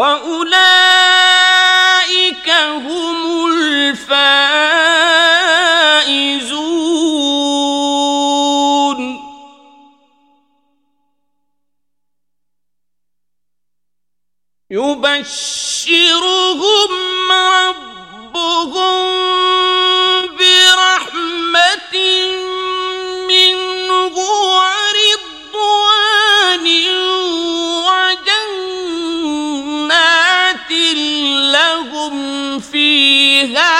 وَأُولَئِكَ هُمُ الْفَائِزُونَ يُبَشِّرُهُمْ إذا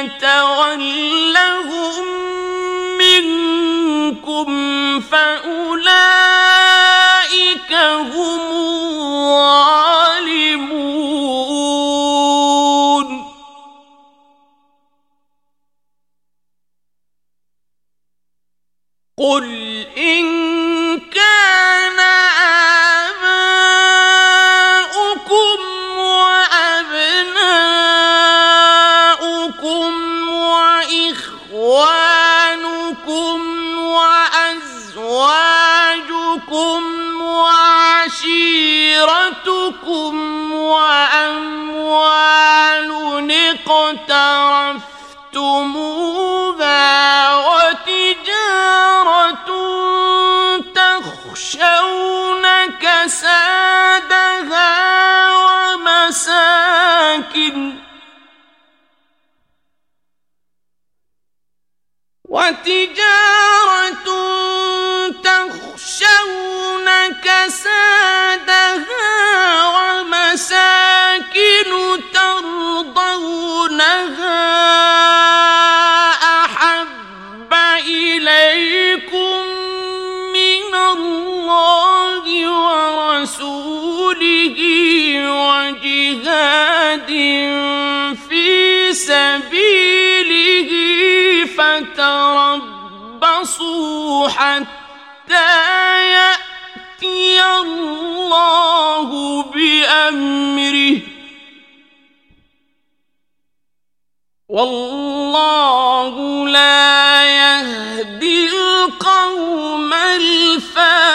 يتولهم منكم فأولئك هم فسادها ومساكن تربصوا حَتَّى يَأْتِيَ اللَّهُ بِأَمْرِهِ. وَاللَّهُ لَا يَهْدِي الْقَوْمَ الْفَاسِقِينَ.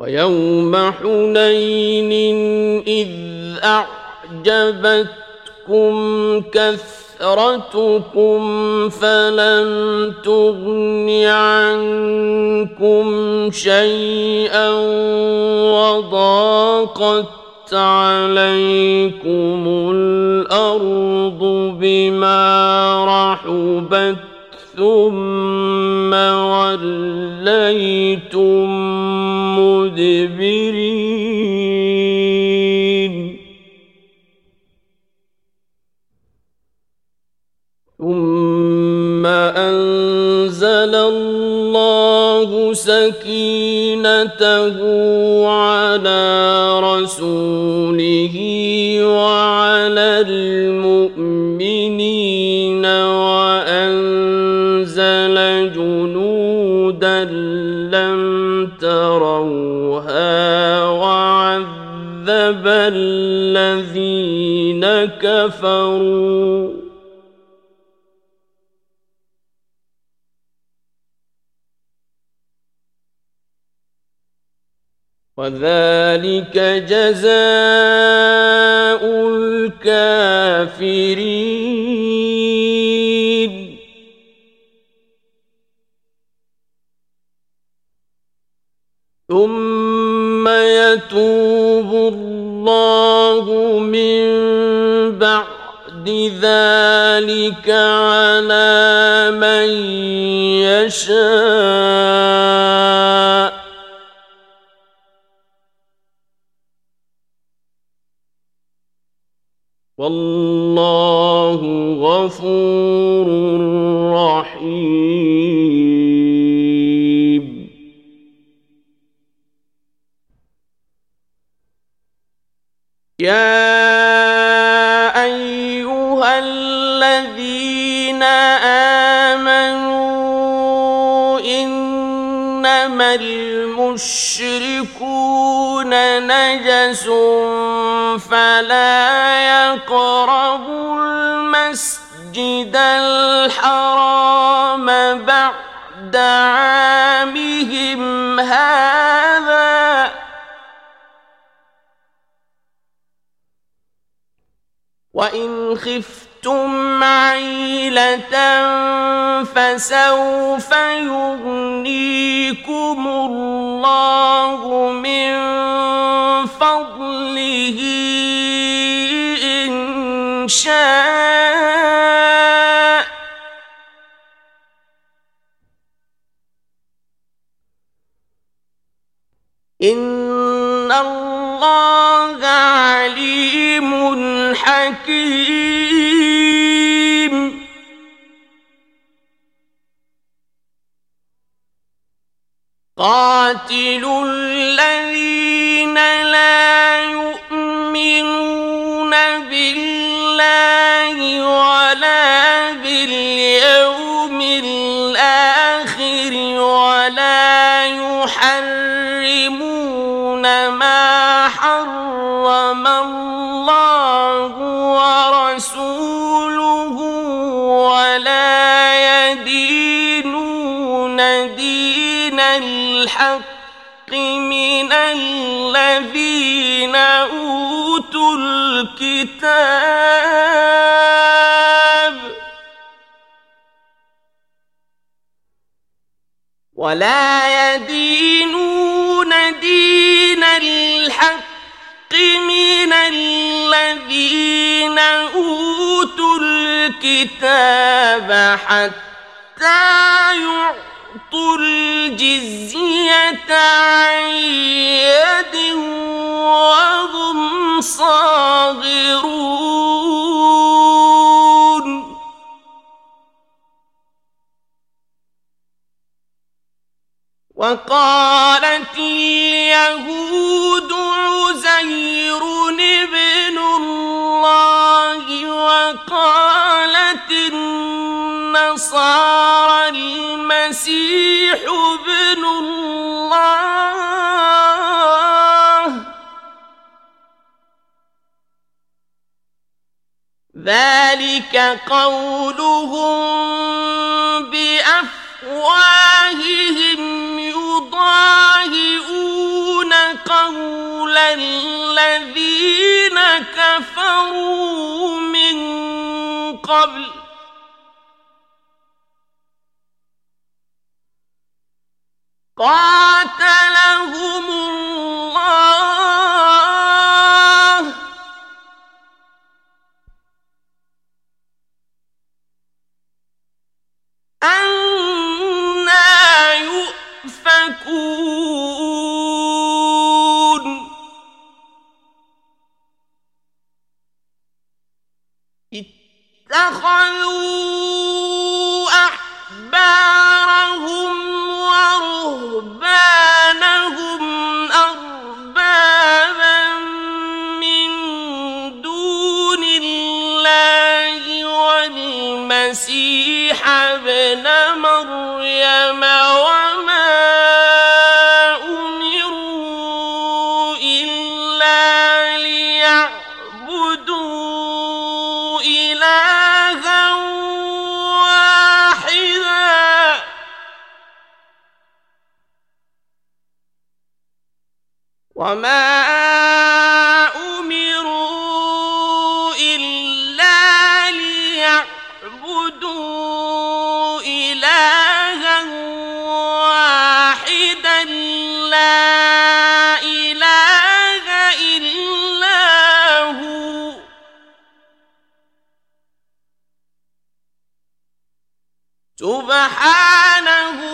ويوم حنين إذ أعجبتكم كثرتكم فلم تغن عنكم شيئا وضاقت عليكم الأرض بما رحبت ثم وليتم مدبرين. ثم أنزل الله سكينته على رسوله وعلى المؤمنين وأنزل جنودا لم تروها وعذب الذين كفروا. وذلك جزاء من بعد ذلك على من يشاء. والله غفور يا أيها الذين آمنوا إنما المشركون نجس فلا يقربوا المسجد الحرام بعد عامهم هذا وإن خفتم عيلة فسوف يغنيكم الله من فضله إن شاء إن الله عليم حكيم قاتلوا الذين لا يؤمنون بالله ولا باليوم الآخر. بالحق من الذين أوتوا الكتاب ولا يدينون دين الحق من الذين أوتوا الكتاب حتى يعلمون وهم صاغرون. وقالت اليهود المسيح ابن الله. ذلك قولهم بأفواههم يضاهئون قول الذين كفروا من قبل قاتل وما أمروا إلا ليعبدوا إلها واحدا لا إله إلا هو سبحانه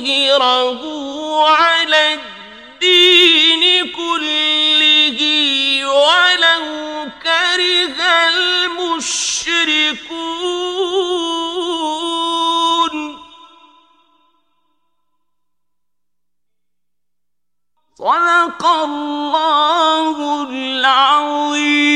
ليظهره على الدين كله ولو كره المشركون. صدق الله العظيم.